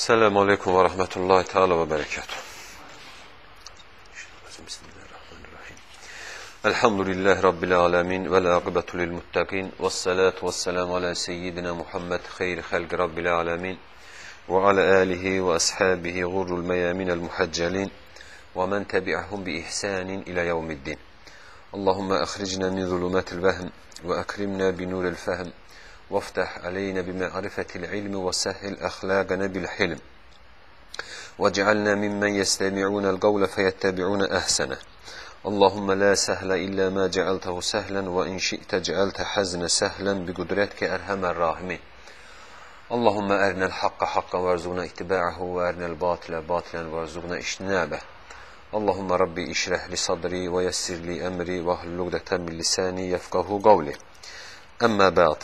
السلام عليكم ورحمة الله تعالى وبركاته. بسم الله الرحمن الرحيم الحمد لله رب العالمين والعاقبة للمتقين والصلاة والسلام على سيدنا محمد خير خلق رب العالمين وعلى آله وأصحابه غر الميامين المحجلين ومن تبعهم بإحسان إلى يوم الدين. اللهم أخرجنا من ظلمات الوهم وأكرمنا بنور الفهم وافتح علينا بمعرفة العلم وسهل أخلاقنا بالحلم. واجعلنا ممن يستمعون القول فيتبعون أحسنه. اللهم لا سهل إلا ما جعلته سهلا وإن شئت جعلت حزن سهلا بقدرتك أرحم الراحمين. اللهم أرنا الحق حقا وارزقنا اتباعه وأرنا الباطل باطلا وارزقنا اجتنابه. اللهم ربي اشرح لي صدري ويسر لي أمري واحلل عقدة من لساني يفقه قولي. أما بعد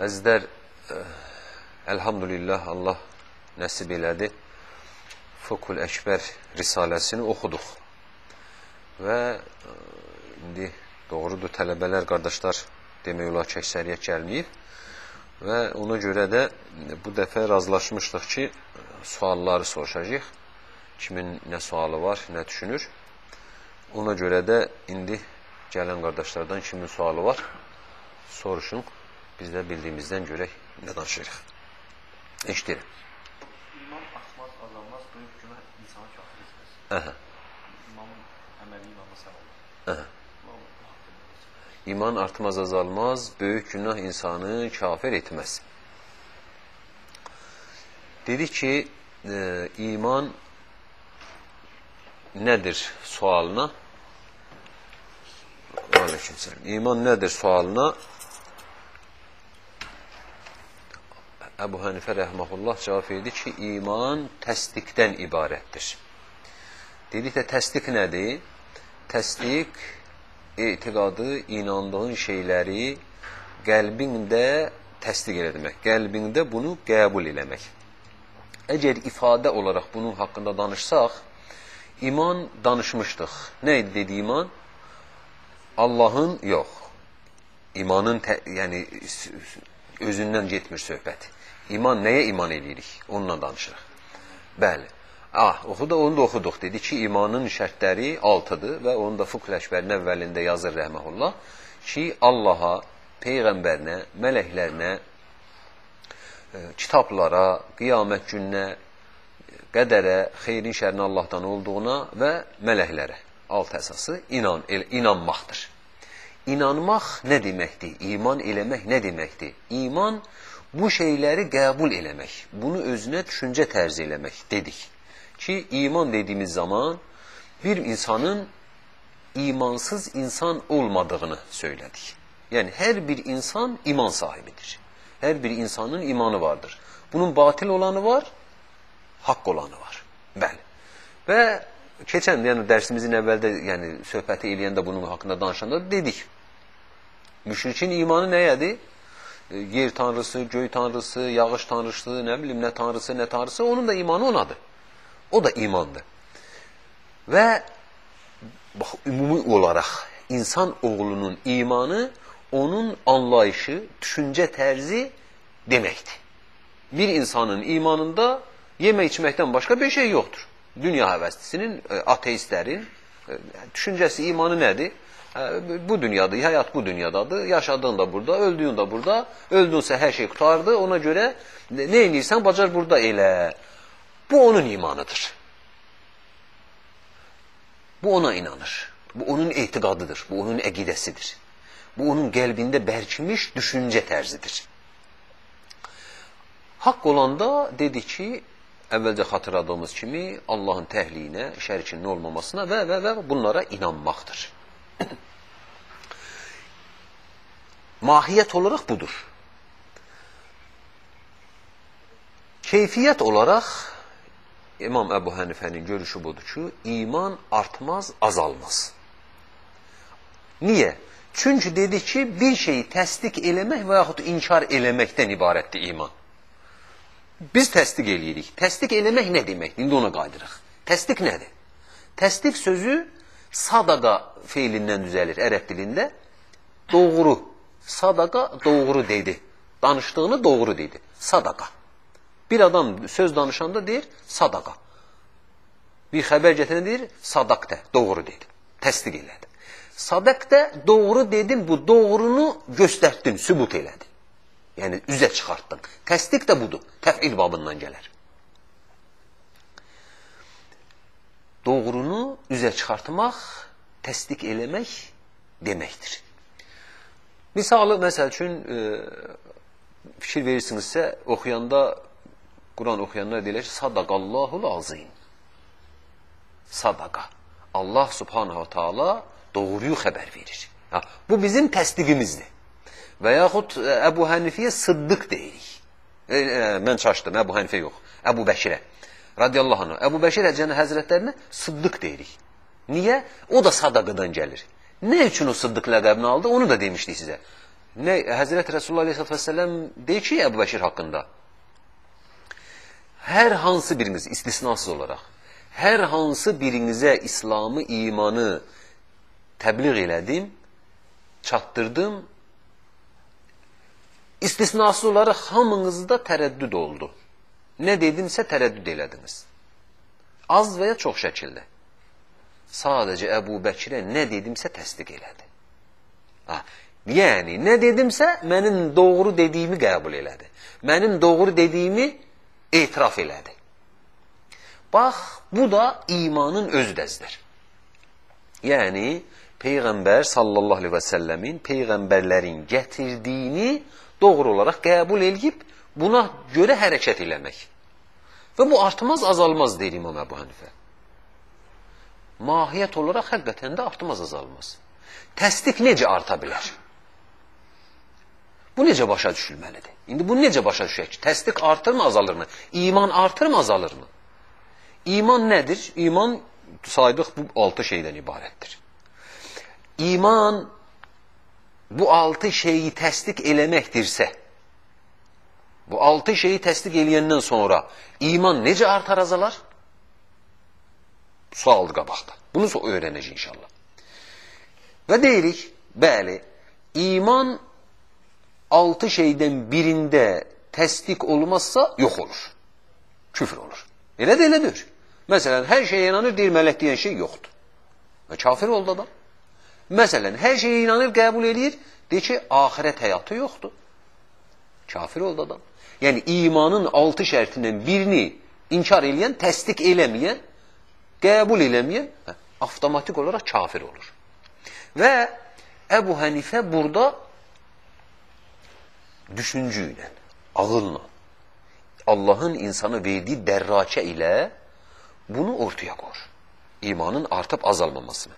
Əzizlər, əlhamdülillah Allah nəsib elədi. Fukul Əkbər risaləsini oxuduq. Və indi doğrudur tələbələr, qardaşlar demək olar ki, əksəriyyət gəlməyib. Və ona görə də bu dəfə razılaşmışdıq ki, sualları soruşacaq. Kimin nə sualı var, nə düşünür. Ona görə də indi gələn qardaşlardan kimin sualı var, soruşun. Biz də bildiyimizdən görək nə danışırıq. Eşdirin. İman artmaz, azalmaz, böyük günah insanı kafir etməz. Əhə. İmanın əməli imamı sən olur. Əhə. İman artmaz, azalmaz, böyük günah insanı kafir etməz. Dedi ki, e, iman nədir sualına? Aleykümselam. İman nədir sualına? Əbu Hənifə rəhməhullah cavab verdi ki, iman təsdiqdən ibarətdir. Dedikdə təsdiq nədir? Təsdiq etiqadı, inandığın şeyləri qəlbində təsdiq eləmək, qəlbində bunu qəbul eləmək. Əgər ifadə olaraq bunun haqqında danışsaq, iman danışmışdıq. Nə idi dedi iman? Allahın yox. İmanın yəni özündən getmir söhbət. İman nəyə iman edirik? Onunla danışırıq. Bəli. Ah, oxuda onu da oxuduq. Dedi ki, imanın şərtləri 6-dır və onu da Fuqh Ləşbərin əvvəlində yazır rəhməhullah ki, Allaha, peyğəmbərinə, mələklərinə, e, kitablara, qiyamət gününə, qədərə, xeyrin şərin Allahdan olduğuna və mələklərə alt əsası inan, el, inanmaqdır. İnanmaq nə deməkdir? İman eləmək nə deməkdir? İman bu şeyləri qəbul eləmək, bunu özünə düşüncə tərzi eləmək dedik. Ki, iman dediyimiz zaman bir insanın imansız insan olmadığını söylədik. Yəni, hər bir insan iman sahibidir. Hər bir insanın imanı vardır. Bunun batil olanı var, haqq olanı var. Bəli. Və keçən, yəni dərsimizin əvvəldə, yəni söhbəti eləyəndə bunun haqqında danışanda dedik. Müşrikin imanı nəyədir? Yer tanrısı, göy tanrısı, yağış tanrısı, nə bilim nə tanrısı, nə tanrısı, onun da imanı onadır. O da imandır. Və bax, ümumi olaraq insan oğlunun imanı onun anlayışı, düşüncə tərzi deməkdir. Bir insanın imanında yemək içməkdən başqa bir şey yoxdur. Dünya həvəslisinin, ateistlərin düşüncəsi, imanı nədir? Bu dünyadır, həyat bu dünyadadır, yaşadığın da burada, öldüyün da burada, öldünsə hər şey qutardı, ona görə nə edirsən, bacar burada elə. Bu onun imanıdır. Bu ona inanır. Bu onun etiqadıdır, bu onun əqidəsidir. Bu onun qəlbində bərkimiş düşüncə tərzidir. Haqq olanda dedi ki, əvvəlcə xatırladığımız kimi Allahın təhliyinə, şərikinin olmamasına və, və, və bunlara inanmaqdır. Mahiyyət olaraq budur. Keyfiyyət olaraq İmam Əbu Hənifənin görüşü budur ki, iman artmaz, azalmaz. Niyə? Çünki dedi ki, bir şeyi təsdiq eləmək və yaxud inkar eləməkdən ibarətdir iman. Biz təsdiq eləyirik. Təsdiq eləmək nə demək? İndi ona qaydırıq. Təsdiq nədir? Təsdiq sözü sadaqa feilindən düzəlir ərəb dilində. Doğru. Sadaqa doğru dedi. Danışdığını doğru dedi. Sadaqa. Bir adam söz danışanda deyir sadaqa. Bir xəbər gətirən deyir sadaqdə, doğru dedim. Təsdiq elədi. Sadaqdə doğru dedim, bu doğrunu göstərdin, sübut elədin. Yəni üzə çıxartdın. Təsdiq də budur. Təfil babından gələr. Doğrunu üzə çıxartmaq, təsdiq eləmək deməkdir. Misalı, məsəl üçün, e, fikir verirsinizsə, oxuyanda, Quran oxuyanlar deyilər ki, sadaqallahul azim. Sadaqa. Allah subhanahu taala doğruyu xəbər verir. Ha, bu bizim təsdiqimizdir. Və yaxud e, Əbu Hənifiyə sıddıq deyirik. E, e, mən çaşdım, Əbu Hənifə yox. Əbu Bəkirə radiyallahu anh. Əbu Bəşir Əcəni həzrətlərinə sıddıq deyirik. Niyə? O da sadaqadan gəlir. Nə üçün o sıddıq ləqəbini aldı? Onu da demişdik sizə. Nə Həzrət Resulullah Aleyhisselatü Vesselam deyir ki, Əbu Bəşir haqqında. Hər hansı biriniz istisnasız olaraq hər hansı birinizə İslamı, imanı təbliğ elədim, çatdırdım. İstisnasız olaraq hamınızda tərəddüd oldu. Nə dedimsə tərəddüd elədiniz. Az və ya çox şəkildə. Sadəcə Əbu Bəkirə nə dedimsə təsdiq elədi. Ha, yəni, nə dedimsə mənim doğru dediyimi qəbul elədi. Mənim doğru dediyimi etiraf elədi. Bax, bu da imanın özüdəzdir. Yəni, Peyğəmbər sallallahu aleyhi və səlləmin Peyğəmbərlərin gətirdiyini doğru olaraq qəbul edib, buna görə hərəkət eləmək. Və bu artmaz, azalmaz deyir İmam Əbu Hənifə. Mahiyyət olaraq həqiqətən də artmaz, azalmaz. Təsdiq necə arta bilər? Bu necə başa düşülməlidir? İndi bu necə başa düşək ki, təsdiq artırmı, azalırmı? İman artırmı, azalırmı? İman nədir? İman saydıq bu altı şeydən ibarətdir. İman bu altı şeyi təsdiq eləməkdirsə, bu altı şeyi təsdiq eləyəndən sonra iman necə artar, azalar? Sualdır qabaqda. Bunu öyrənəcək inşallah. Və deyirik, bəli, iman altı şeydən birində təsdiq olmazsa yox olur. Küfr olur. Elə də elədir. Məsələn, hər şeyə inanır, deyir mələk deyən şey yoxdur. Və kafir oldu adam. Məsələn, hər şeyə inanır, qəbul edir, deyir ki, ahirət həyatı yoxdur. Kafir oldu adam. Yəni, imanın altı şərtindən birini inkar eləyən, təsdiq eləməyən, qəbul eləməyən, hə, avtomatik olaraq kafir olur. Və Əbu Hənifə burada düşüncü ilə, ağılla, Allahın insana verdiyi dərrakə ilə bunu ortaya qoyur. İmanın artıb azalmamasını.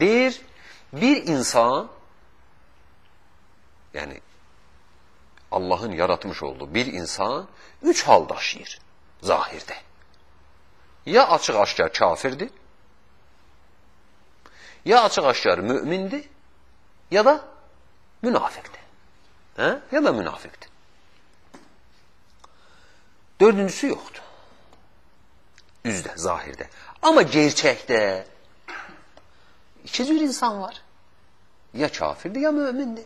Deyir, bir insan, yəni Allahın yaratmış olduğu bir insan üç hal daşıyır zahirdə. Ya açıq-aşkar kafirdir, ya açıq-aşkar mümindir, ya da münafiqdir. Hə? Ya da münafiqdir. Dördüncüsü yoxdur. Üzdə, zahirdə. Amma gerçəkdə iki cür insan var. Ya kafirdir, ya mümindir.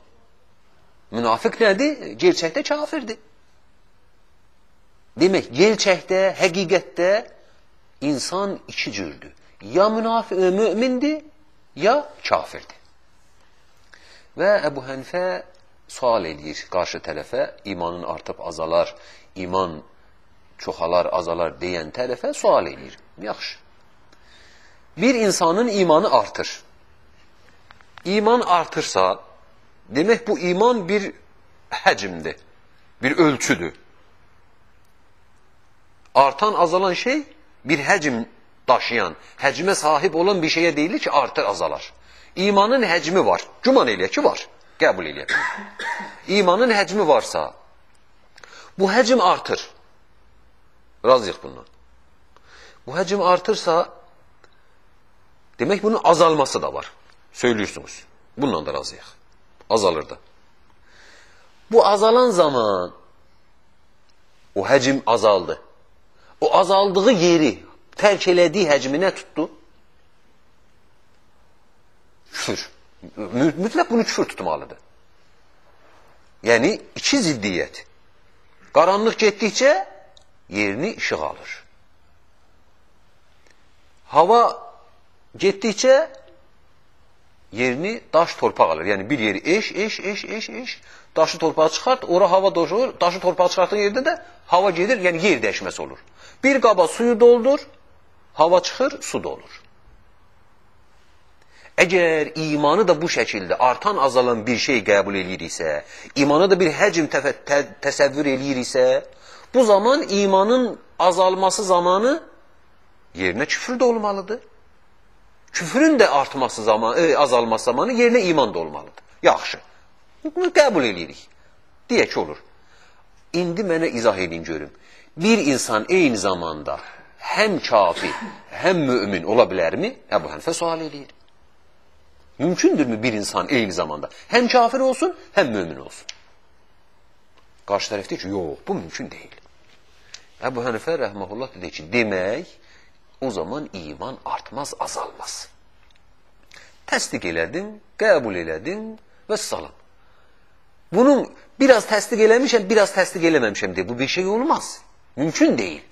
Münafıq nədir? Gerçəkdə kafirdir. Demək, gerçəkdə, həqiqətdə insan iki cürdür. Ya münafiq, e, mümindir, ya kafirdir. Və Əbu Hənifə sual edir qarşı tərəfə, imanın artıb azalar, iman çoxalar, azalar deyən tərəfə sual edir. Yaxşı. Bir insanın imanı artır. İman artırsa, Demək bu iman bir həcmdir, bir ölçüdür. Artan, azalan şey bir həcm daşıyan, həcmə sahib olan bir şeyə deyilir ki, artır, azalar. İmanın həcmi var. Güman eləyək ki, var. Qəbul eləyək. İmanın həcmi varsa, bu həcm artır. Razıyıq bundan. Bu həcm artırsa, demək bunun azalması da var. Söylüyorsunuz. Bundan da razıyıq azalırdı. Bu azalan zaman o həcm azaldı. O azaldığı yeri tərk elədiyi həcmi nə tutdu? Küfür. Mütləq bunu küfür tutmalıdır. Yəni, iki ziddiyyət. Qaranlıq getdikcə yerini işıq alır. Hava getdikcə yerini daş torpaq alır. Yəni bir yeri eş, eş, eş, eş, eş. Daşı torpağa çıxart, ora hava doşur. Daşı torpağa çıxartdığın yerdə də hava gedir, yəni yer dəyişməsi olur. Bir qaba suyu doldur, hava çıxır, su dolur. Əgər imanı da bu şəkildə artan azalan bir şey qəbul eləyiriksə, imana da bir həcm tə tə təsəvvür eləyiriksə, bu zaman imanın azalması zamanı yerinə küfür də olmalıdır. Küfrün də artması zamanı, e, azalması zamanı yerinə iman da olmalıdır. Yaxşı. Bunu qəbul eləyirik. Deyək ki, olur. İndi mənə izah edin görüm. Bir insan eyni zamanda həm kafir, həm mümin ola bilərmi? Əbu Hənifə sual eləyir. Mümkündürmü bir insan eyni zamanda hem kafir olsun hem mümin olsun? Karşı taraf deyir ki, yox, bu mümkün deyil. Ebu Hanife rahmetullah dedi ki, demək o zaman iman artmaz, azalmaz. Təsdiq elədin, qəbul elədin və salam. Bunun biraz təsdiq eləmişəm, biraz təsdiq eləməmişəm deyə bu bir şey olmaz. Mümkün deyil.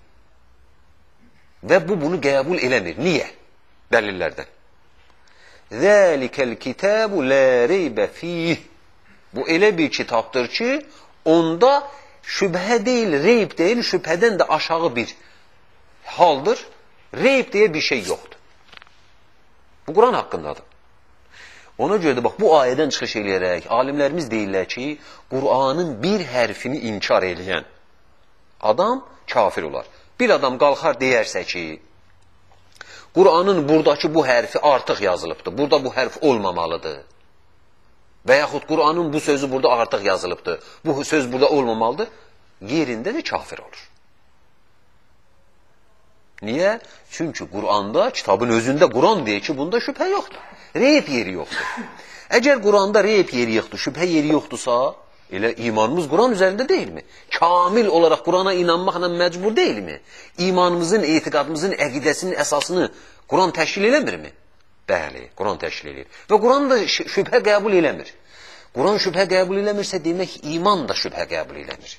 Və bu bunu qəbul eləmir. Niyə? Dəlillərdən. Zəlikəl kitabu la reybə fih. Bu elə bir kitabdır ki, onda şübhə deyil, reyb deyil, şübhədən də aşağı bir haldır. Reyb deyə bir şey yoxdur. Bu Quran haqqındadır. Ona görə də bax bu ayədən çıxış eləyərək alimlərimiz deyirlər ki, Qur'anın bir hərfini inkar eləyən adam kafir olar. Bir adam qalxar deyərsə ki, Qur'anın buradakı bu hərfi artıq yazılıbdır. Burada bu hərf olmamalıdır. Və yaxud Qur'anın bu sözü burada artıq yazılıbdır. Bu söz burada olmamalıdır. Yerində də kafir olur. Niyə? Çünki Qur'anda, kitabın özündə Qur'an deyir ki, bunda şübhə yoxdur. Reyb yeri yoxdur. Əgər Qur'anda reyb yeri yoxdur, şübhə yeri yoxdursa, Elə imanımız Quran üzərində deyilmi? Kamil olaraq Qurana inanmaqla məcbur deyilmi? İmanımızın, etiqadımızın, əqidəsinin əsasını Quran təşkil eləmirmi? Bəli, Quran təşkil edir. Və Quran da şübhə qəbul eləmir. Quran şübhə qəbul eləmirsə, demək iman da şübhə qəbul eləmir.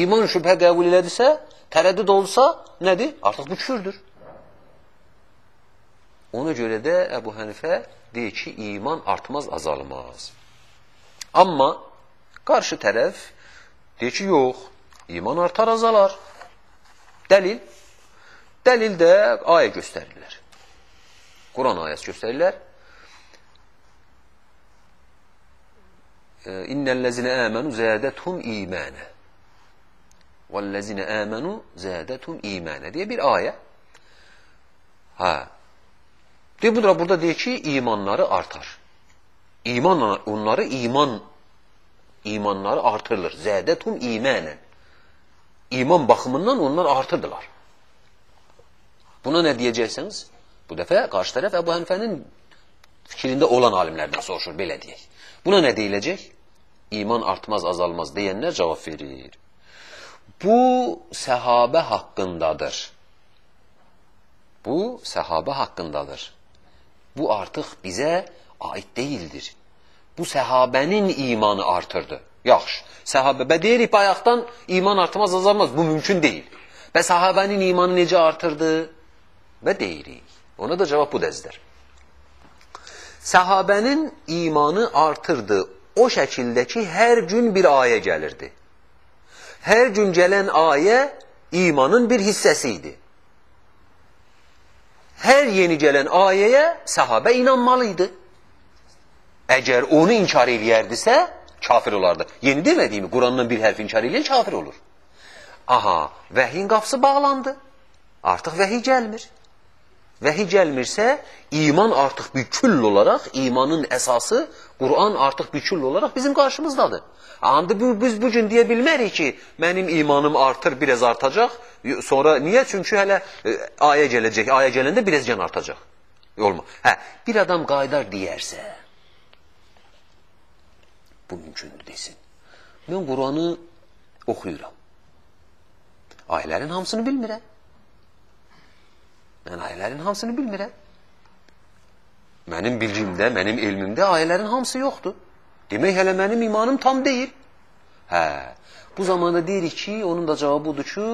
İman şübhə qəbul elədirsə, tərəddüd olsa, nədir? Artıq bu küfürdür. Ona görə də Əbu Hənifə deyir ki, iman artmaz, azalmaz. Amma Qarşı tərəf deyir ki, yox, iman artar, azalar. Dəlil? Dəlil də ayə göstərirlər. Quran ayəsi göstərirlər. İnnellezine amenu zâdethum imane. Vellezine amenu zâdethum imane diye bir ayə. Ha. Deyir, bu da burada deyir ki, imanları artar. İmanla onları iman imanları artırılır. Zədetum imanen. İman baxımından onlar artırdılar. Buna nə deyəcəksiniz? Bu dəfə qarşı tərəf Əbu Hənifənin fikrində olan alimlərdən soruşur, belə deyək. Buna nə deyiləcək? İman artmaz, azalmaz deyənlər cavab verir. Bu səhabə haqqındadır. Bu səhabə haqqındadır. Bu artıq bizə aid deyildir bu səhabənin imanı artırdı. Yaxşı, səhabə, bə deyirik bayaqdan iman artmaz, azalmaz, bu mümkün deyil. Və səhabənin imanı necə artırdı? Və deyirik. Ona da cavab bu dəzdir. Səhabənin imanı artırdı o şəkildə ki, hər gün bir ayə gəlirdi. Hər gün gələn ayə imanın bir hissəsi idi. Hər yeni gələn ayəyə səhabə inanmalıydı. Əgər onu inkar eləyərdisə, kafir olardı. Yeni demədiyimi, Qurandan bir hərf inkar eləyən kafir olur. Aha, vəhiyin qapısı bağlandı. Artıq vəhiy gəlmir. Vəhiy gəlmirsə, iman artıq bir küll olaraq, imanın əsası, Quran artıq bir küll olaraq bizim qarşımızdadır. Bu, biz bugün deyə bilmərik ki, mənim imanım artır, biraz artacaq. Sonra niyə? Çünki hələ e, ayə gələcək. Ayə gələndə biraz can artacaq. Olma. Hə, bir adam qaydar deyərsə, bu mümkündür desin. Mən Quranı oxuyuram. Ayələrin hamısını bilmirəm. Mən ayələrin hamısını bilmirəm. Mənim bilgimdə, mənim elmimdə ayələrin hamısı yoxdur. Demək hələ mənim imanım tam deyil. Hə, bu zamanda deyirik ki, onun da cavabı budur ki,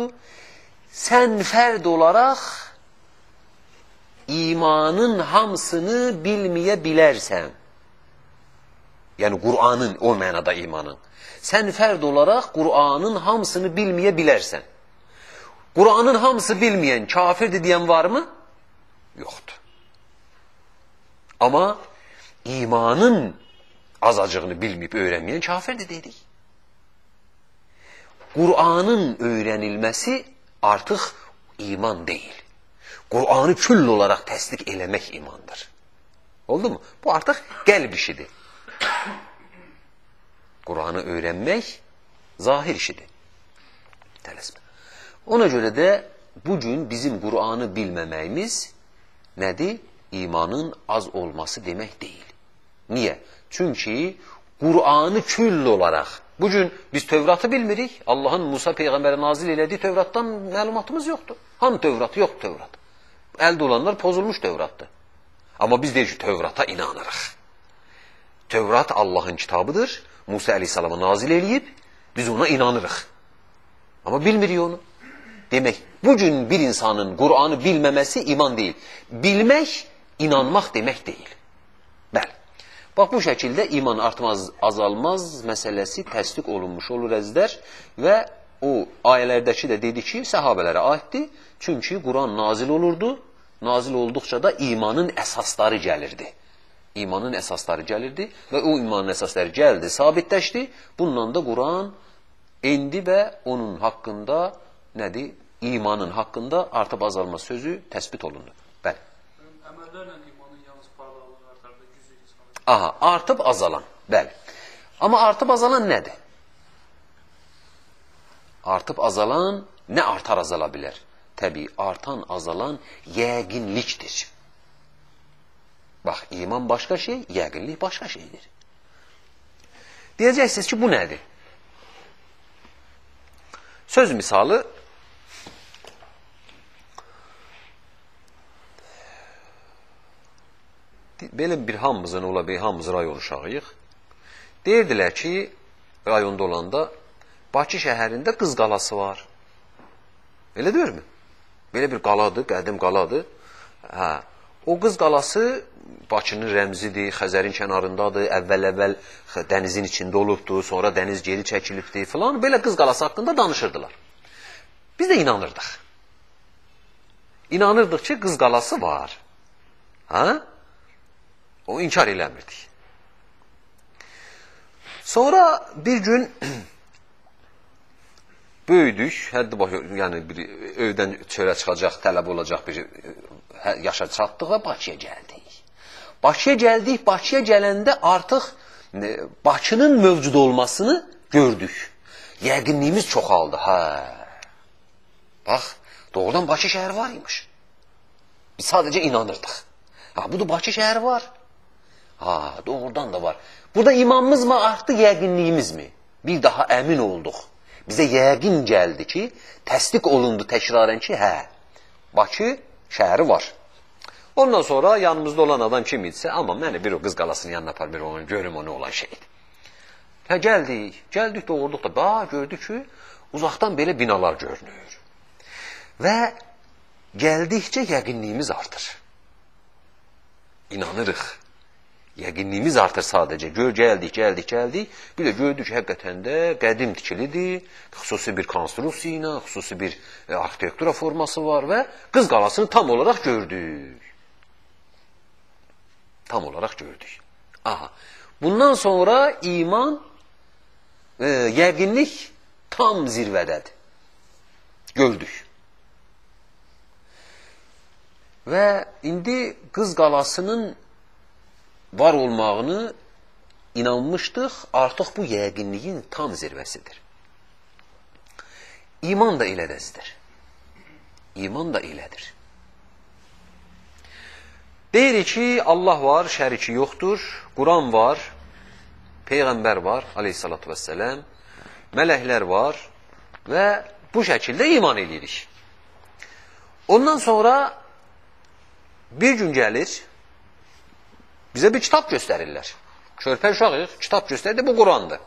sən fərd olaraq imanın hamısını bilməyə bilərsən. Yəni Qur'anın o mənada imanın. Sən fərd olaraq Qur'anın hamısını bilməyə bilərsən. Qur'anın hamısı bilməyən kafirdir deyən varmı? Yoxdur. Amma imanın azacığını bilməyib öyrənməyən kafirdir dedik. Qur'anın öyrənilməsi artıq iman deyil. Qur'anı küll olaraq təsdiq eləmək imandır. Oldu mu? Bu artıq qəlb işidir. Qur'anı öyrənmək zahir işidir. Tələsmə. Ona görə də bugün bizim Qur'anı bilməməyimiz nədir? İmanın az olması demək deyil. Niyə? Çünki Qur'anı küll olaraq, bugün biz Tövratı bilmirik, Allahın Musa Peyğəmbərə nazil elədiyi Tövratdan məlumatımız yoxdur. Hanı Tövrat? Yox Tövrat. Əldə olanlar pozulmuş Tövratdır. Amma biz deyik ki, Tövrata inanırıq. Tövrat Allahın kitabıdır, Musa Aleyhisselam'a nazil eləyib, biz ona inanırıq. Amma bilmirik onu. Demək, bugün bir insanın Qur'anı bilməməsi iman deyil. Bilmək, inanmaq demək deyil. Bax, bu şəkildə iman artmaz, azalmaz məsələsi təsdiq olunmuş olur əzlər və o ayələrdəki də dedi ki, səhabələrə aiddir. Çünki Quran nazil olurdu, nazil olduqca da imanın əsasları gəlirdi. İmanın əsasları gəlirdi və o imanın əsasları gəldi, sabitləşdi. Bununla da Quran endi və onun haqqında nədir? İmanın haqqında artıb azalma sözü təsbit olundu. Bəli. Əməllərlə imanın yalnız parlaqlığı artar da gücü insanı. Aha, artıb azalan. Bəli. Amma artıb azalan nədir? Artıb azalan nə artar azala bilər? Təbii, artan azalan yəqinlikdir. Bax, iman başqa şey, yəqinlik başqa şeydir. Deyəcəksiniz ki, bu nədir? Söz misalı belə bir hamımızın ola bir hamımız rayon uşağıyıq. Deyirdilər ki, rayonda olanda Bakı şəhərində qız qalası var. Elə deyirmi? Belə bir qaladır, qədim qaladır. Hə. O qız qalası Bakının rəmzidir, Xəzərin kənarındadır, əvvəl-əvvəl dənizin içində olubdur, sonra dəniz geri çəkilibdir filan. Belə qız qalası haqqında danışırdılar. Biz də inanırdıq. İnanırdıq ki, qız qalası var. Hə? O inkar eləmirdik. Sonra bir gün böyüdük, həddi başı, yəni bir evdən çölə çıxacaq, tələb olacaq bir hə, yaşa çatdıq və Bakıya gəldik. Bakıya gəldik, Bakıya gələndə artıq e, Bakının mövcud olmasını gördük. Yəqinliyimiz çoxaldı. Hə. Bax, doğrudan Bakı şəhəri var imiş. Biz sadəcə inanırdıq. Ha, budur Bakı şəhəri var. Ha, doğrudan da var. Burada imamımız mı arttı, yəqinliyimiz mi? Bir daha əmin olduq. Bizə yəqin gəldi ki, təsdiq olundu təkrarən ki, hə, Bakı şəhəri var. Ondan sonra yanımızda olan adam kim idisə, amma məni bir o qız qalasının yanına apar, bir onu görüm onu olan şeydir. Hə, gəldik, gəldik doğurduq da, bax, gördük ki, uzaqdan belə binalar görünür. Və gəldikcə yəqinliyimiz artır. İnanırıq. Yəqinliyimiz artır sadəcə. Gör, gəldik, gəldik, gəldik. Bir də gördük ki, həqiqətən də qədim tikilidir, xüsusi bir konstruksiya ilə, xüsusi bir e, arxitektura forması var və qız qalasını tam olaraq gördük. Tam olaraq gördük. Aha. Bundan sonra iman, e, yəqinlik tam zirvədədir. Gördük. Və indi qız qalasının var olmağını inanmışdıq, artıq bu yəqinliyin tam zirvəsidir. İman da elədəzdir. İman da elədir. Deyirik ki, Allah var, şəriki yoxdur, Quran var, Peyğəmbər var, aleyhissalatü vəssələm, mələklər var və bu şəkildə iman edirik. Ondan sonra bir gün gəlir, Bizə bir kitab göstərirlər. Körpə uşağıyıq, kitab göstərdi, bu Qurandır.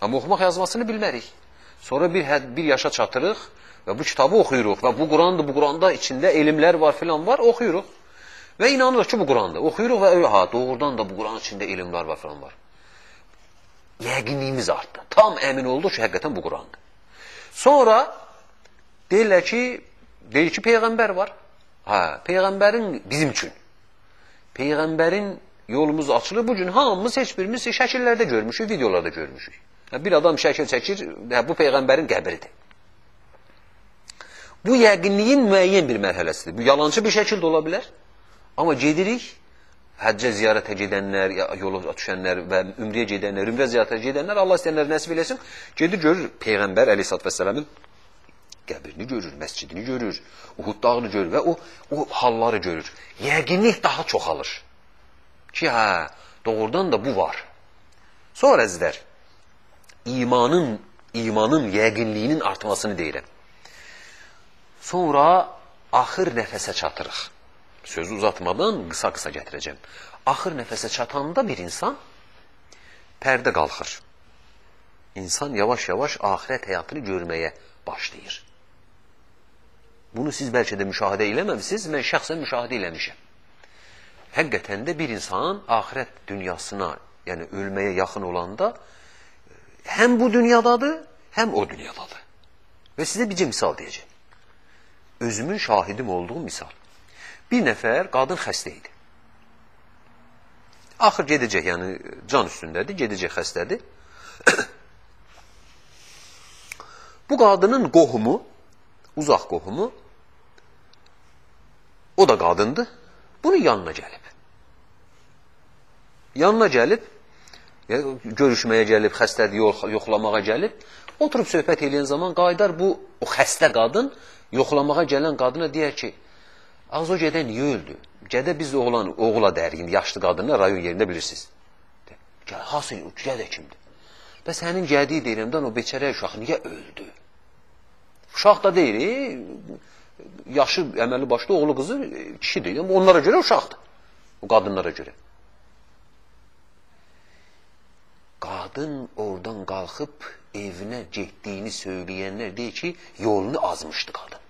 Amma oxumaq yazmasını bilmərik. Sonra bir həd, bir yaşa çatırıq və bu kitabı oxuyuruq və bu Qurandır, bu Quranda içində elmlər var filan var, oxuyuruq. Və inanırıq ki, bu Qurandır. Oxuyuruq və ha, doğrudan da bu Quranın içində elmlər var filan var. Yəqinliyimiz artdı. Tam əmin olduq ki, həqiqətən bu Qurandır. Sonra deyirlər ki, deyir ki, peyğəmbər var. Hə, peyğəmbərin bizim üçün. Peyğəmbərin yolumuz açılır. Bu gün hamımız heç birimiz şəkillərdə görmüşük, videolarda görmüşük. Hə, bir adam şəkil çəkir, hə, bu peyğəmbərin qəbridir. Bu yəqinliyin müəyyən bir mərhələsidir. Bu yalancı bir şəkil də ola bilər. Amma gedirik, həccə ziyarətə gedənlər, yola düşənlər və ümriyə gedənlər, ümrə ziyarətə gedənlər, Allah istəyənlər nəsib eləsin, gedir görür Peyğəmbər əleyhissalatü vəssalamın qəbrini görür, məscidini görür, Uhud dağını görür və o, o halları görür. Yəqinlik daha çoxalır. Ki, hə, doğrudan da bu var. Sonra əzizlər, imanın, imanın yəqinliyinin artmasını deyirəm. Sonra axır nəfəsə çatırıq. Sözü uzatmadan qısa-qısa gətirəcəm. Axır nəfəsə çatanda bir insan pərdə qalxır. İnsan yavaş-yavaş axirət həyatını görməyə başlayır. Bunu siz bəlkə də müşahidə eləməmisiniz, mən şəxsən müşahidə eləmişəm. Həqiqətən də bir insan axirət dünyasına, yəni ölməyə yaxın olanda həm bu dünyadadır, həm o dünyadadır. Və sizə bircə misal deyəcəm. Özümün şahidim olduğum misal. Bir nəfər qadın xəstə idi. Axır gedəcək, yəni can üstündədir, gedəcək xəstədir. Bu qadının qohumu, uzaq qohumu, o da qadındır, bunun yanına gəlib. Yanına gəlib, görüşməyə gəlib, xəstədir, yoxlamağa gəlib, oturub söhbət edən zaman qaydar bu o xəstə qadın yoxlamağa gələn qadına deyər ki, Az o gedə niyə öldü? Gədə biz oğlan, oğula dərik, indi yaşlı qadınlar rayon yerində bilirsiniz. Gəl, hasıl, gədə kimdir? Və sənin gədiyi deyirəmdən o beçərə uşaq niyə öldü? Uşaq da deyir, e, yaşı əməli başlı oğlu qızı kişidir. Amma onlara görə uşaqdır. O qadınlara görə. Qadın oradan qalxıb evinə getdiyini söyləyənlər deyir ki, yolunu azmışdı qadın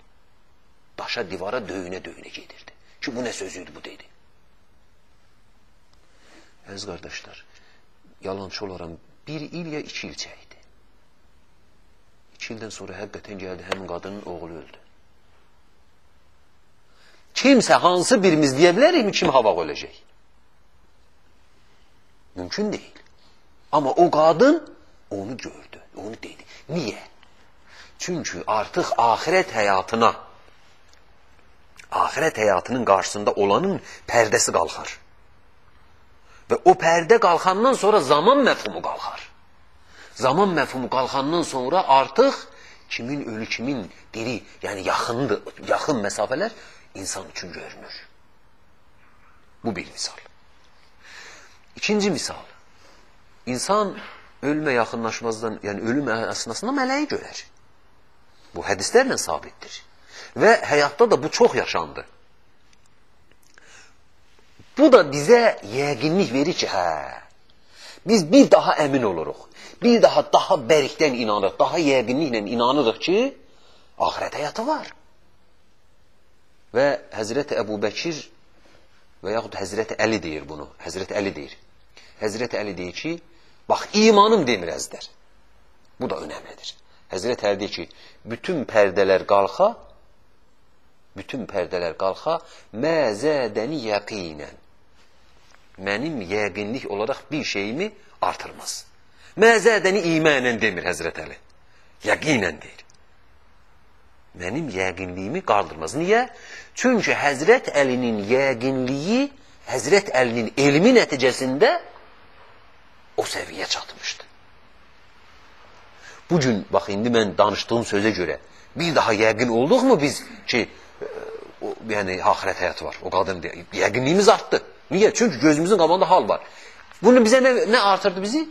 daşa divara döyünə-döyünə gedirdi. Ki, bu nə sözüydü, bu dedi. Əziz qardaşlar, yalançı olaram, bir il ya iki il çəkdi. İki ildən sonra həqiqətən gəldi, həmin qadının oğlu öldü. Kimsə, hansı birimiz deyə bilərikmi, kim hava öləcək? Mümkün deyil. Amma o qadın onu gördü, onu dedi. Niyə? Çünki artıq ahirət həyatına ahirət həyatının qarşısında olanın pərdəsi qalxar. Və o pərdə qalxandan sonra zaman məfhumu qalxar. Zaman məfhumu qalxandan sonra artıq kimin ölü, kimin diri, yəni yaxındır, yaxın məsafələr insan üçün görünür. Bu bir misal. İkinci misal. İnsan ölümə yaxınlaşmazdan, yəni ölüm əsnasında mələyi görər. Bu hədislərlə sabitdir. Və həyatda da bu çox yaşandı. Bu da bizə yəqinlik verir ki, hə, biz bir daha əmin oluruq. Bir daha daha bərikdən inanırıq, daha yəqinliklə inanırıq ki, ahirət həyatı var. Və Həzrət Əbu Bəkir və yaxud Həzrət Əli deyir bunu. Həzrət Əli deyir. Həzrət Əli deyir ki, bax imanım demir əzdər. Bu da önəmlidir. Həzrət Əli deyir ki, bütün pərdələr qalxa, bütün pərdələr qalxa, məzədəni yəqinən. Mənim yəqinlik olaraq bir şeyimi artırmaz. Məzədəni imanən demir Həzrət Əli. Yəqinən deyir. Mənim yəqinliyimi qaldırmaz. Niyə? Çünki Həzrət Əlinin yəqinliyi Həzrət Əlinin elmi nəticəsində o səviyyə çatmışdı. Bugün, bax, indi mən danışdığım sözə görə bir daha yəqin olduqmu biz ki, o, yəni axirət həyatı var. O qadın deyə. Yəqinliyimiz artdı. Niyə? Çünki gözümüzün qabağında hal var. Bunu bizə nə, nə artırdı bizi?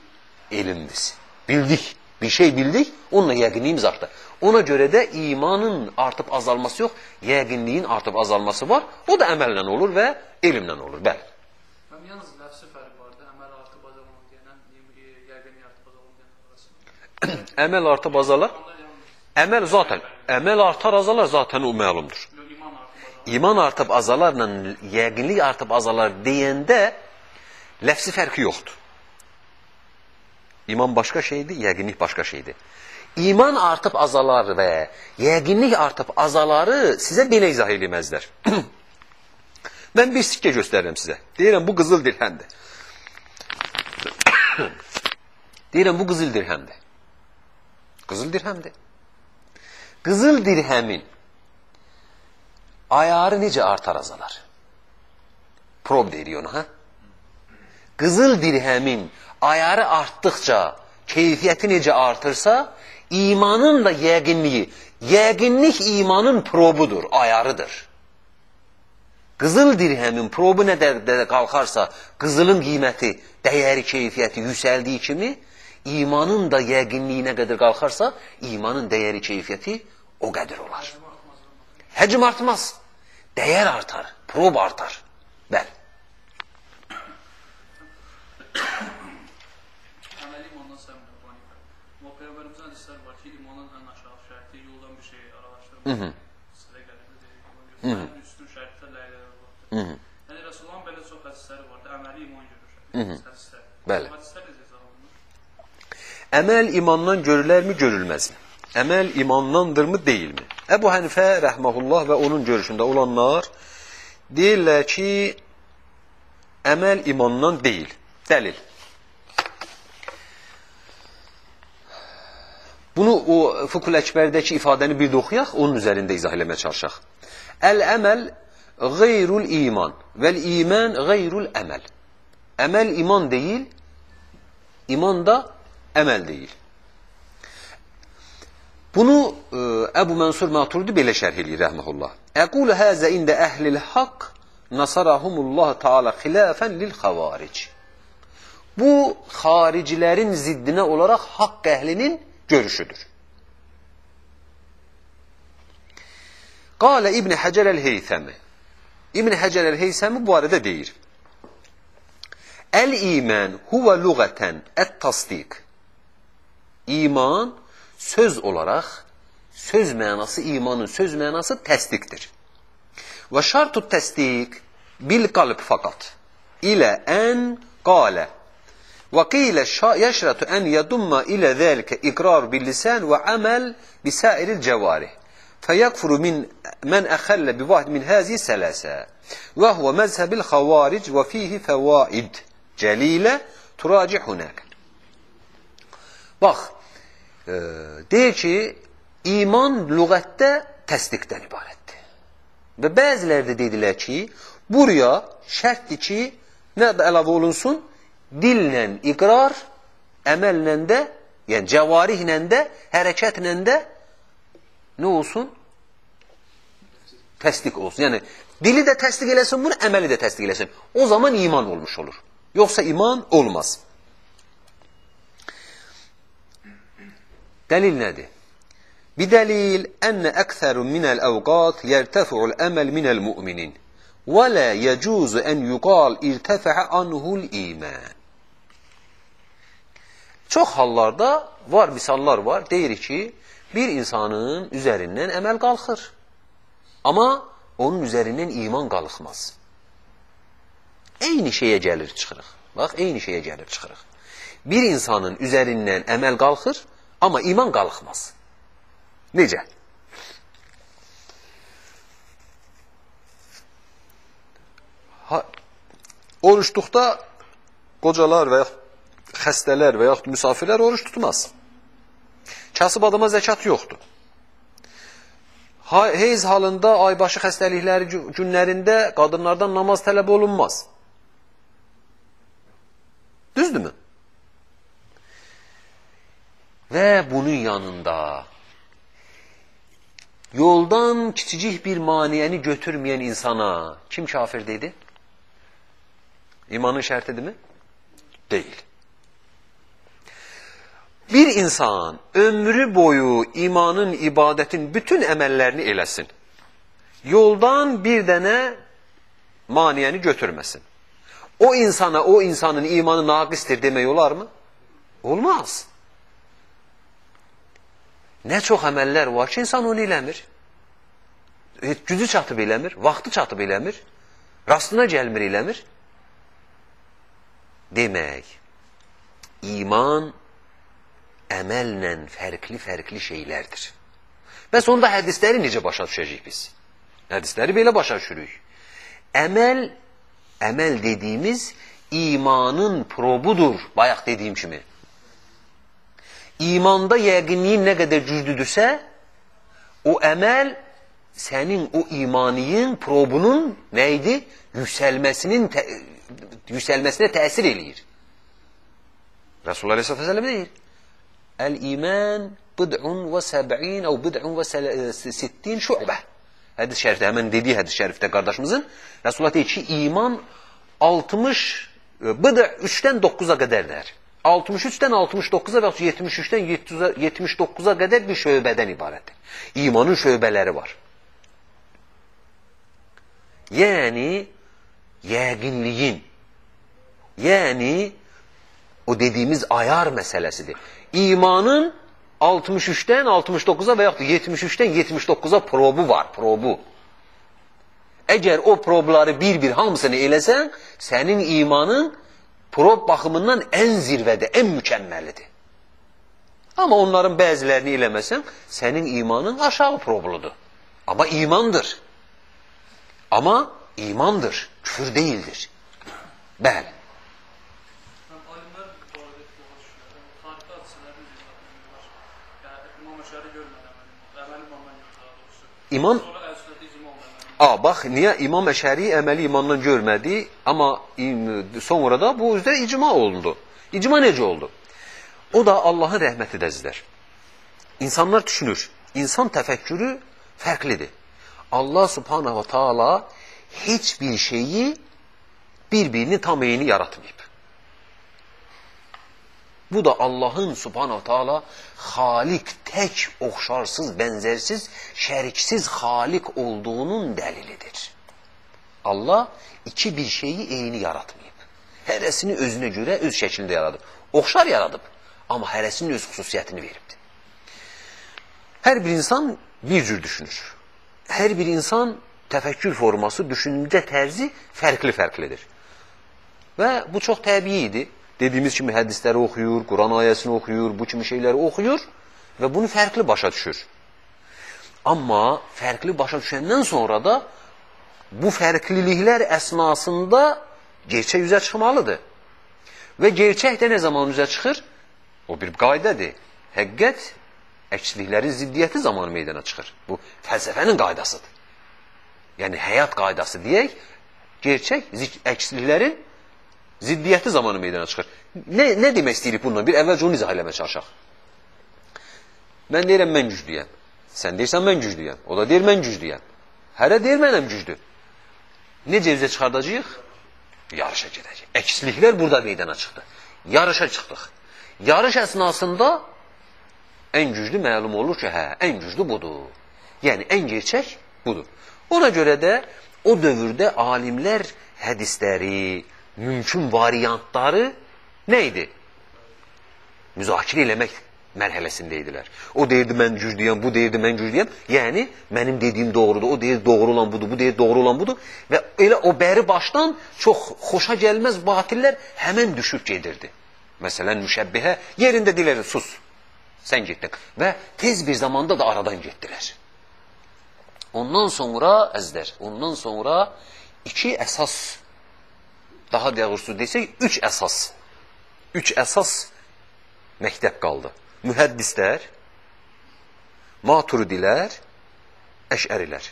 Elmimiz. Bildik. Bir şey bildik, onunla yəqinliyimiz artdı. Ona görə də imanın artıb azalması yox, yəqinliyin artıb azalması var. O da əməllə olur və elmlə olur. Bəli. Mən yalnız nəfsi fərq vardı. Əməl artıb azalmaq deyənən, yəqin artıb azalmaq deyənən arasında. Əməl artıb azalar. Əməl zaten, əməl artar azalar zaten o məlumdur. İman artıb azalarla yəqinlik artıb azalar deyəndə ləfsi fərqi yoxdur. İman başqa şeydir, yəqinlik başqa şeydir. İman artıb azalar və yəqinlik artıb azaları sizə belə izah eləməzlər. Mən bir sikkə göstərirəm sizə. Deyirəm bu qızıl dirhəmdir. Deyirəm bu qızıl dirhəmdir. Qızıl dirhəmdir. Qızıl dirhəmin ayarı necə artar azalar? Prob deyirik ona, hə? Qızıl dirhəmin ayarı artdıqca keyfiyyəti necə artırsa, imanın da yəqinliyi, yəqinlik imanın probudur, ayarıdır. Qızıl dirhəmin probu nə dərdə qalxarsa, qızılın qiyməti, dəyəri, keyfiyyəti yüksəldiyi kimi, imanın da yəqinliyi nə qədər qalxarsa, imanın dəyəri, keyfiyyəti o qədər olar. Həcm artmaz, dəyər artar, prob artar. Bəli. Əməli imandan səmir bu hanifə. Amma Peyğəmbərimizin hədisləri var ki, imanın ən aşağı şərti yoldan bir şey araşdırmaq. Sizə gəlirdi deyir. Ən üstün şərtdə ilahe illallah. Yəni Rəsulullahın belə çox hədisləri var da, əməli iman görür. Hədislər. Bəli. Hədislər izah olunur? Əməl imandan görülərmi, görülməzmi? Əməl imandandırmı, deyilmi? Əbu Hənifə rəhməhullah və onun görüşündə olanlar deyirlər ki, əməl imandan deyil. Dəlil. Bunu o Fıkhul Əkbərdəki ifadəni bir də oxuyaq, onun üzərində izah eləməyə çalışaq. Əl-əməl qeyrul iman vəl iman qeyrul əməl. Əməl iman deyil, iman da əməl deyil. Bunu e, Əbu Mənsur Maturidi belə şərh eləyir rəhməhullah. Əqulu həzə ində əhlil haqq nasarahumullah taala xilafən lil xavaric. Bu xaricilərin ziddinə olaraq haqq əhlinin görüşüdür. Qala İbn Həcər el-Heythəmi. İbn Həcər el-Heythəmi bu arada deyir. El-iman huve lugatan et-tasdik. İman söz olarak söz mənası imanın söz mənası təsdiqdir. Və şartu təsdiq bil qalb faqat ilə ən qala və qilə yəşratu ən yadumma ilə zəlikə iqrar bil lisan və əməl bi sairil cəvarih. فيكفر من من أخل بواحد من هذه الثلاثة وهو مذهب الخوارج وفيه فوائد جليلة تراجع هناك Bax, e, deyir ki, iman lüğətdə təsdiqdən ibarətdir. Və bəziləri də dedilər ki, buraya şərtdir ki, nə də əlavə olunsun? Dillə iqrar, əməllə də, yəni cəvarihlə də, hərəkətlə də nə olsun? Təsdiq olsun. Yəni, dili də təsdiq eləsin bunu, əməli də təsdiq eləsin. O zaman iman olmuş olur. Yoxsa iman olmaz. Dəlil nədir? Ənə əksəru minəl əvqat yərtəfi'ul əməl minəl müminin və lə yəcuzu ən yuqal irtəfə'ə anhul iman. Çox hallarda var, misallar var, deyirik ki, bir insanın üzərindən əməl qalxır. Amma onun üzərindən iman qalxmaz. Eyni şeyə gəlir çıxırıq. Bax, eyni şeyə gəlir çıxırıq. Bir insanın üzərindən əməl qalxır, amma iman qalxmaz. Necə? Ha, oruçluqda qocalar və yaxud xəstələr və yaxud müsafirlər oruç tutmaz. Kasıb adama zəkat yoxdur. Heyz halında, aybaşı xəstəlikləri günlərində qadınlardan namaz tələb olunmaz. Düzdürmü? Və bunun yanında yoldan kiçicik bir maniyəni götürməyən insana kim kafir dedi? İmanın şərtidirmi? Deyil. İnsan ömrü boyu imanın, ibadətin bütün əməllərini eləsin. Yoldan bir dənə maniyəni götürməsin. O insana, o insanın imanı naqistir demək olarmı? Olmaz. Nə çox əməllər var ki, insan onu eləmir. Heç gücü çatıb eləmir, vaxtı çatıb eləmir, rastına gəlmir eləmir. Demək, iman əməllə fərqli-fərqli şeylərdir. Bəs onda hədisləri necə başa düşəcəyik biz? Hədisləri belə başa düşürük. Əməl, əməl dediyimiz imanın probudur, bayaq dediyim kimi. İmanda yəqinliyin nə qədər güclüdürsə, o əməl sənin o imaniyin probunun nə idi? Yüksəlməsinin tə, yüksəlməsinə təsir eləyir. Resulullah Aleyhisselatü Vesselam deyir. Və səb'in əv bid'un və sittin şu'bə. Hədis şərifdə, həmən dediyi hədis şərifdə qardaşımızın Resulullah deyir ki, iman 60 bıdı 3-dən 9-a qədərdir. 63-dən 69-a və 73-dən 79-a qədər bir şöbədən ibarətdir. İmanın şöbələri var. Yəni, yəqinliyin, yəni, o dediyimiz ayar məsələsidir. İmanın 63-dən 69-a və yaxud 73-dən 79-a probu var, probu. Əgər o probları bir-bir hamısını eləsən, sənin imanın prob baxımından ən zirvədə, ən mükəmməlidir. Amma onların bəzilərini eləməsən, sənin imanın aşağı probludur. Amma imandır. Amma imandır, küfür deyildir. Bəli. Alimlər bu barədə ixtilaf düşürlər. Tarixdə hadisələrin izahlanırlar. Yəni İmam Əşəri görmədən əməli imamdan görə olmadan. A, bax, niyə İmam Əşəri əməli imandan görmədi, amma sonra da bu üzrə icma olundu. İcma necə oldu? O da Allahın rəhməti dəzlər. İnsanlar düşünür, insan təfəkkürü fərqlidir. Allah subhanahu wa ta'ala heç bir şeyi bir-birini tam eyni yaratmayıb. Bu da Allahın subhanahu ta'ala halik tək, oxşarsız, bənzərsiz, şəriksiz halik olduğunun dəlilidir. Allah iki bir şeyi eyni yaratmayıb. Hərəsini özünə görə öz şəklində yaradıb. Oxşar yaradıb, amma hərəsinin öz xüsusiyyətini veribdir. Hər bir insan bir cür düşünür. Hər bir insan təfəkkür forması, düşüncə tərzi fərqli-fərqlidir. Və bu çox təbiidir. Dediyimiz kimi hədisləri oxuyur, Quran ayəsini oxuyur, bu kimi şeyləri oxuyur və bunu fərqli başa düşür. Amma fərqli başa düşəndən sonra da bu fərqliliklər əsnasında gerçək üzə çıxmalıdır. Və gerçək də nə zaman üzə çıxır? O bir qaydədir. Həqiqət əksliklərin ziddiyyəti zamanı meydana çıxır. Bu fəlsəfənin qaydasıdır. Yəni həyat qaydası deyək, gerçək əksliklərin ziddiyyəti zamanı meydana çıxır. Nə, nə demək istəyirik bununla? Bir əvvəlcə onu izah eləməyə çalışaq. Mən deyirəm, mən güclüyəm. Sən deyirsən, mən güclüyəm. O da deyir, mən güclüyəm. Hərə deyir, mənəm güclü. Necə üzə çıxardacaq? Yarışa gedəcək. Əksliklər burada meydana çıxdı. Yarışa çıxdıq. Yarış əsnasında ən güclü məlum olur ki, hə, ən güclü budur. Yəni, ən gerçək budur. Ona görə də o dövrdə alimlər hədisləri, mümkün variantları nə idi? Müzakirə eləmək mərhələsində idilər. O deyirdi, mən güclüyəm, bu deyirdi, mən güclüyəm. Yəni, mənim dediyim doğrudur, o deyir, doğru olan budur, bu deyir, doğru olan budur. Və elə o bəri başdan çox xoşa gəlməz batillər həmən düşüb gedirdi. Məsələn, müşəbbihə yerində diləri, sus, sən getdin. Və tez bir zamanda da aradan getdilər. Ondan sonra, əzlər, ondan sonra iki əsas daha doğrusu desək, üç əsas, üç əsas məktəb qaldı. Mühəddislər, maturidilər, əşərilər.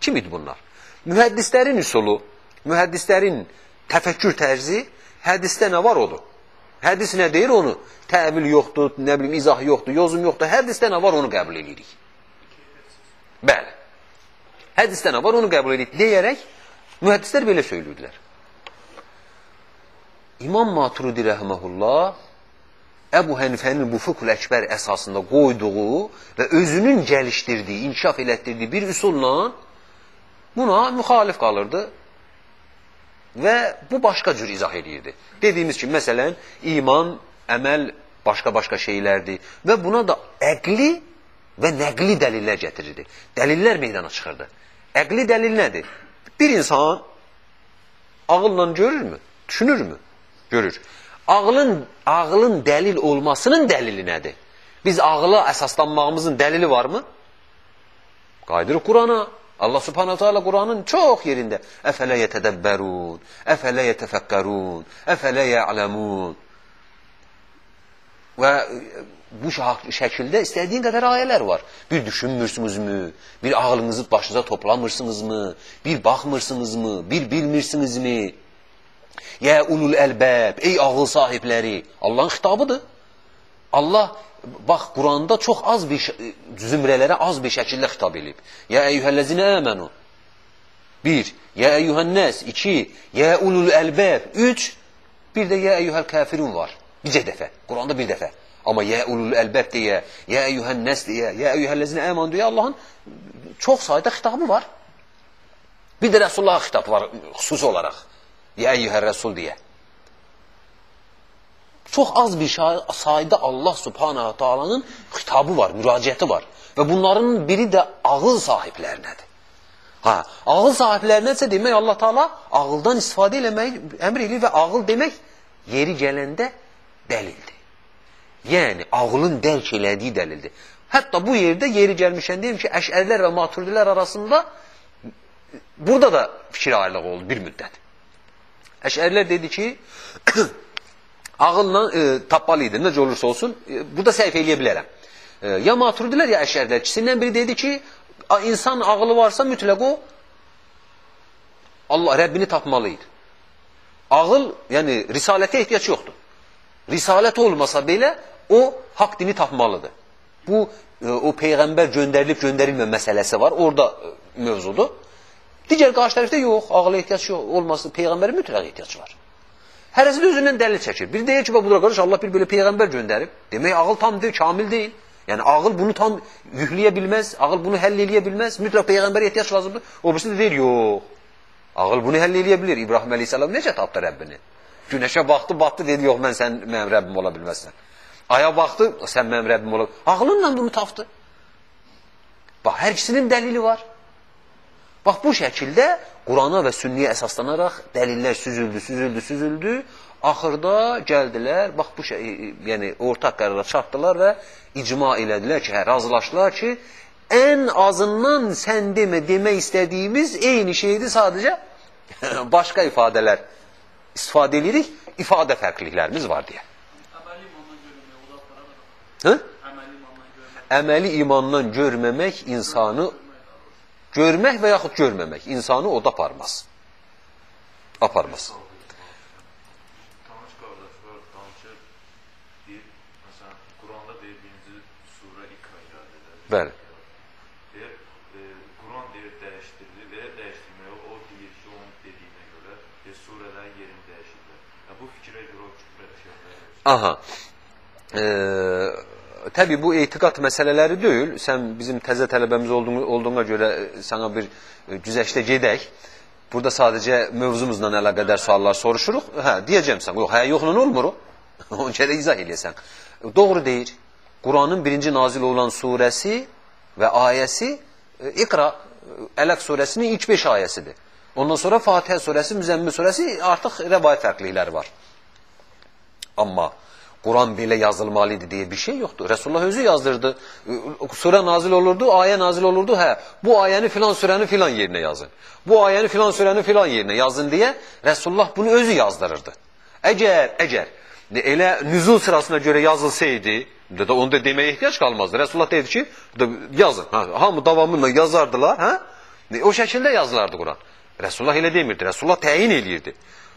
Kim idi bunlar? Mühəddislərin üsulu, mühəddislərin təfəkkür tərzi, hədisdə nə var odur? Hədis nə deyir onu? Təvil yoxdur, nə bilim, izah yoxdur, yozum yoxdur. Hədisdə nə var onu qəbul edirik. Bəli. Hədisdə nə var onu qəbul edirik deyərək mühəddislər belə söylürdülər. İmam Maturidi rəhməhullah Əbu Hənifənin bu fıqh əkbər əsasında qoyduğu və özünün gəlişdirdiyi, inkişaf elətdirdiyi bir üsulla buna müxalif qalırdı və bu başqa cür izah edirdi. Dediyimiz kimi, məsələn, iman, əməl başqa-başqa şeylərdir və buna da əqli və nəqli dəlillər gətirirdi. Dəlillər meydana çıxırdı. Əqli dəlil nədir? Bir insan ağılla görürmü? Düşünürmü? Görür. Ağlın ağlın dəlil olmasının dəlili nədir? Biz ağla əsaslanmağımızın dəlili varmı? Qayıdırıq Qurana. Allah Subhanahu taala Qur'anın çox yerində əfələ yetədəbbərun, əfələ yetefəkkərun, əfələ ya'lemun. Və bu şəkildə istədiyin qədər ayələr var. Bir düşünmürsünüzmü? Bir ağlınızı başınıza toplamırsınızmı? Bir baxmırsınızmı? Bir bilmirsinizmi? Yə ulul əlbəb, ey ağıl sahibləri. Allahın xitabıdır. Allah bax Quranda çox az bir zümrələrə az bir şəkildə xitab edib. Ya eyyuhellezine amenu. 1. Ya eyyuhannas 2. Ya ulul əlbəb 3. Bir də ya eyyuhel kafirun var. Bircə dəfə. Quranda bir dəfə. Amma ya ulul əlbəb deyə, ya eyyuhannas deyə, ya eyyuhellezine amenu deyə Allahın çox sayda xitabı var. Bir də Rəsulullah xitabı var xüsusi olaraq. Ya eyyuhər Rəsul deyə. Çox az bir sayda Allah subhanahu taalanın xitabı var, müraciəti var. Və bunların biri də ağıl sahiblərinədir. Ha, ağıl sahiblərinəsə demək Allah Taala ağıldan istifadə eləməyi əmr eləyir və ağıl demək yeri gələndə dəlildir. Yəni ağılın dərk elədiyi dəlildir. Hətta bu yerdə yeri gəlmişən deyim ki, əşərilər və maturidilər arasında burada da fikir ayrılığı oldu bir müddət. Əşərilər dedi ki, ağılla e, tapmalı idi. Necə olursa olsun, e, burada səhv eləyə bilərəm. E, ya maturidilər, ya əşərlər. İkisindən biri dedi ki, insan ağılı varsa mütləq o Allah Rəbbini tapmalı idi. Ağıl, yəni risalətə ehtiyac yoxdur. Risalət olmasa belə o haqq dini tapmalıdır. Bu e, o peyğəmbər göndərilib göndərilmə məsələsi var. Orada e, mövzudur. Digər qarşı tərəfdə yox, ağıla ehtiyac yox, olması peyğəmbərə mütləq ehtiyac var. Hərəsi də özündən dəlil çəkir. Bir deyir ki, bu da qardaş Allah bir belə peyğəmbər göndərib. Demək ağıl tam deyil, kamil deyil. Yəni ağıl bunu tam yükləyə bilməz, ağıl bunu həll eləyə bilməz. Mütləq peyğəmbərə ehtiyac lazımdır. O birisi də deyir, yox. Ağıl bunu həll eləyə bilir. İbrahim əleyhissalam necə tapdı Rəbbini? Günəşə baxdı, batdı, dedi, yox, mən sən mənim Rəbbim ola bilməzsən. Aya baxdı, sən mənim Rəbbim ola Ağlınla bunu tapdı. Bax, hər ikisinin dəlili var. Bax, bu şəkildə Qurana və sünniyə əsaslanaraq dəlillər süzüldü, süzüldü, süzüldü. Axırda gəldilər, bax bu şey, yəni ortaq qərara çatdılar və icma elədilər ki, hə, razılaşdılar ki, ən azından sən demə, demək istədiyimiz eyni şeydir, sadəcə başqa ifadələr istifadə edirik, ifadə fərqliliklərimiz var deyə. Əməli imandan görməmək. Hə? Əməli imandan görməmək. Əməli imandan görməmək insanı görmək və yaxud görməmək insanı oda aparmaz. Aparmaz. Bəli. E, Quran deyir, dəyişdirilir və dəyişdirməyə o deyir ki, onun dediyinə görə deyir, surələrin yerini dəyişirlər. Yəni, bu fikrə görə o küfrə düşərlər. Aha. Ee, tabii bu etiqat məsələləri deyil. Sən bizim təzə tələbəmiz olduğuna, görə e, sana bir e, güzəştə gedək. Burada sadəcə mövzumuzla əlaqədar suallar soruşuruq. Hə, deyəcəm sən. Yox, hə, yoxla olmur o. Onu görə izah eləyəsən. Doğru deyir. Quranın birinci nazil olan surəsi və ayəsi e, İqra, Ələq surəsinin ilk 5 ayəsidir. Ondan sonra Fatihə surəsi, Müzəmmil surəsi artıq rəvayət fərqlilikləri var. Amma Quran belə yazılmalıdır deyə bir şey yoxdur. Resulullah özü yazdırdı. Surə nazil olurdu, ayə nazil olurdu. Hə, bu ayəni filan surənin filan yerinə yazın. Bu ayəni filan surənin filan yerinə yazın deyə Resulullah bunu özü yazdırırdı. Əgər, əgər elə nüzul sırasına görə yazılsaydı, da onu da deməyə ehtiyac qalmazdı. Resulullah dedi ki, yazın. Ha, hamı davamıyla yazardılar, hə? O şəkildə yazılardı Quran. Resulullah elə demirdi. Resulullah təyin eləyirdi.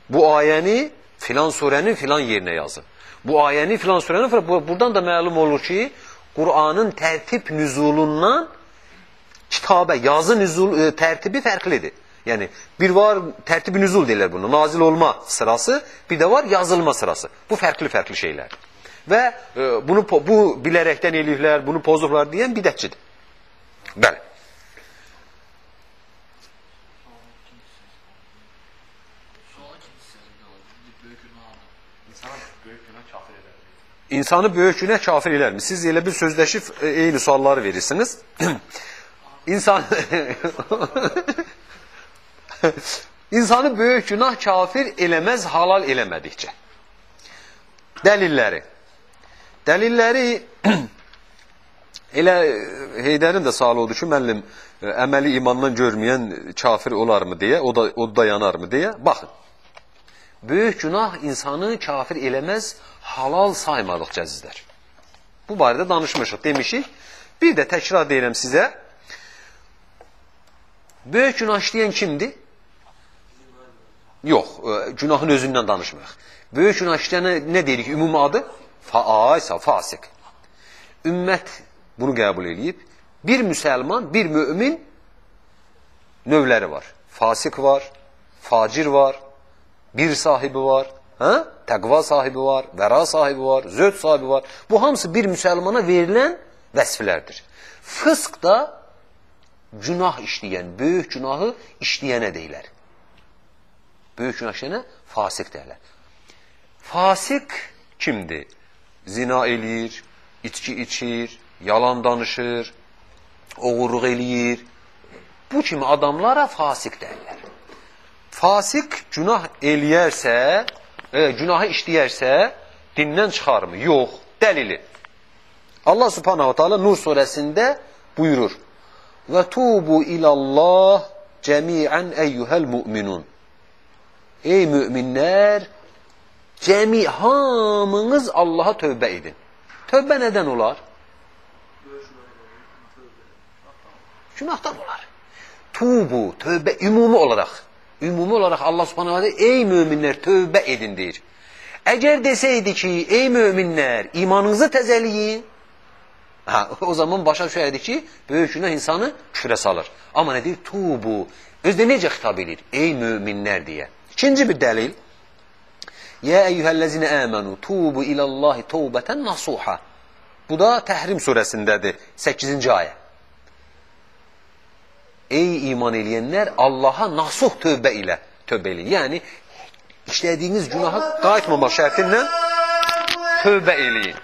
Bu ayəni filan surənin filan yerinə yazın. Bu ayəni filan surənin filan, buradan da məlum olur ki, Qur'anın tərtib nüzulundan kitabə, yazı nüzul e, tərtibi fərqlidir. Yəni bir var tərtibi nüzul deyirlər bunu, nazil olma sırası, bir də var yazılma sırası. Bu fərqli-fərqli şeylər. Və e, bunu bu bilərəkdən eləyirlər, bunu pozublar deyən bidətçidir. Bəli. Suala ikinci hissəsi nə oldu? Bir böyük günahdır. İnsana böyük günah kafir edər. İnsanı böyük günah kafir elərmi? Siz elə bir sözləşib e, eyni sualları verirsiniz. İnsan İnsanı böyük günah kafir eləməz halal eləmədikcə. Dəlilləri. Dəlilləri elə e, Heydərin də sualı odur ki, müəllim e, əməli imandan görməyən kafir olarmı deyə, o da o da yanarmı deyə. Baxın. Böyük günah insanı kafir eləməz, halal saymadıqca əzizlər. Bu barədə danışmışıq, demişik. Bir də təkrar deyirəm sizə. Böyük günah işləyən kimdir? Yox, e, günahın özündən danışmırıq. Böyük günah işləyənə nə deyirik ümumi adı? Faaysa, fasik. Ümmət bunu qəbul eləyib. Bir müsəlman, bir mümin növləri var. Fasik var, facir var, bir sahibi var, hə? təqva sahibi var, vəra sahibi var, zöd sahibi var. Bu hamısı bir müsəlmana verilən vəsflərdir. Fısq da günah işləyən, böyük günahı işləyənə deyilər. Böyük günah işləyənə fasik deyirlər. Fasik kimdir? Zina eləyir, içki içir, yalan danışır, oğurluq eləyir. Bu kimi adamlara fasik deyirlər. Fasik günah eləyərsə, e, günahı işləyərsə, dindən çıxarmı? Yox, dəlili. Allah subhanahu teala Nur surəsində buyurur. Və tubu ilallah cəmiən eyyuhəl mu'minun. Ey müminlər, cəmi hamınız Allaha tövbə edin. Tövbə nədən olar? Günahdan olar. Tubu, tövbə ümumi olaraq. Ümumi olaraq Allah subhanahu teala ey müminlər tövbə edin deyir. Əgər desəydi ki, ey müminlər imanınızı təzəliyin, ha, o zaman başa düşərdi ki, böyük günah insanı küfrə salır. Amma nə deyir? Tubu. Özdə necə xitab edir? Ey müminlər deyə. İkinci bir dəlil. Yə eyyuhəllezine əmənu tubu ilallahi tövbətən nasuha. Bu da Təhrim surəsindədir. 8-ci ayə. Ey iman eləyənlər Allaha nasuh tövbə ilə tövbə eləyin. Yəni işlədiyiniz günaha qayıtmamaq şərti ilə tövbə eləyin.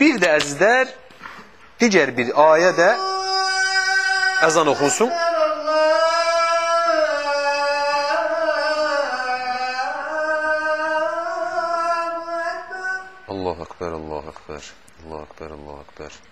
Bir də əzizlər digər bir ayə də əzan oxunsun. Allahu akbar, Allahu akbar. Allahu akbar, Allahu akbar.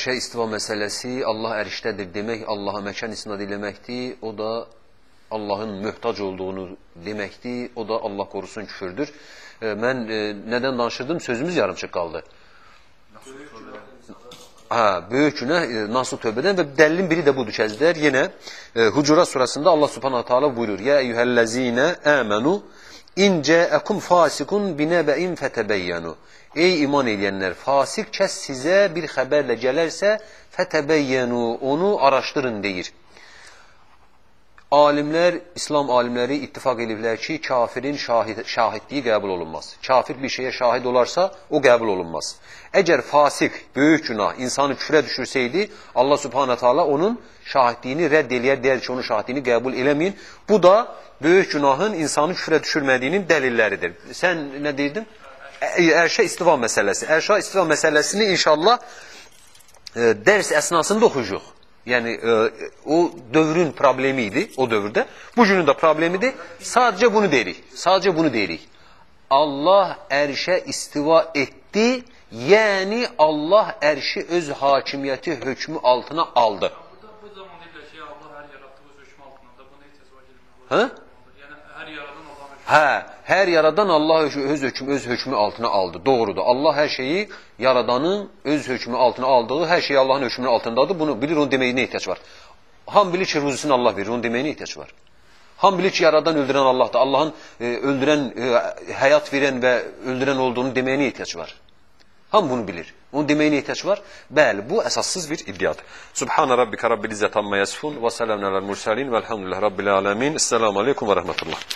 Ərşə istiva məsələsi Allah ərşdədir demək, Allaha məkan isnad eləməkdir. O da Allahın möhtac olduğunu deməkdir. O da Allah qorusun küfürdür. E, mən e, nədən danışırdım? Sözümüz yarımçıq qaldı. Hə, böyük günah e, nasıl tövbədən və dəlilin biri də budur ki, əzizlər. Yenə e, Hucurat surasında Allah Subhanahu taala buyurur: "Ya eyyuhellezine amenu in ca'akum fasikun bineba'in fetebeyyenu." Ey iman edənlər, fasik kəs sizə bir xəbərlə gələrsə, fetebeyyenu, onu araşdırın deyir. Alimlər, İslam alimləri ittifaq ediblər ki, kafirin şahid, şahidliyi qəbul olunmaz. Kafir bir şeyə şahid olarsa, o qəbul olunmaz. Əgər fasik, böyük günah insanı küfrə düşürsəydi, Allah subhanahu taala onun şahidliyini rədd eləyər, deyər ki, onun şahidliyini qəbul eləməyin. Bu da böyük günahın insanı küfrə düşürmədiyinin dəlilləridir. Sən nə deyirdin? Ərşə istiva məsələsi. Ərşə istiva məsələsini inşallah e, dərs əsnasında oxuyucuq. Yəni e, o dövrün problemi idi o dövrdə. Bu günün də problemidir. Sadəcə bunu deyirik. Sadəcə bunu deyirik. Allah ərşə istiva etdi, yəni Allah ərşi öz hakimiyyəti hökmü altına aldı. Burada bu hər yaradan Allah öz, hökmü öz hökmü altına aldı. Doğrudur. Allah hər şeyi yaradanın öz hökmü altına aldığı, hər şey Allahın hökmünün altındadır. Bunu bilir, onu deməyə nə ehtiyac var? Ham bilir ki, ruzusunu Allah verir, onu deməyə nə ehtiyac var? Ham bilir ki, yaradan öldürən Allahdır. Allahın e, öldürən, e, həyat verən və öldürən olduğunu deməyə nə ehtiyac var? Ham bunu bilir. Onu deməyə nə ehtiyac var? Bəli, bu əsassız bir iddiadır. Subhana rabbika rabbil izzati amma yasifun və salamun alel mursalin velhamdülillahi rabbil alamin. Esselamu aleyküm və rahmetullah.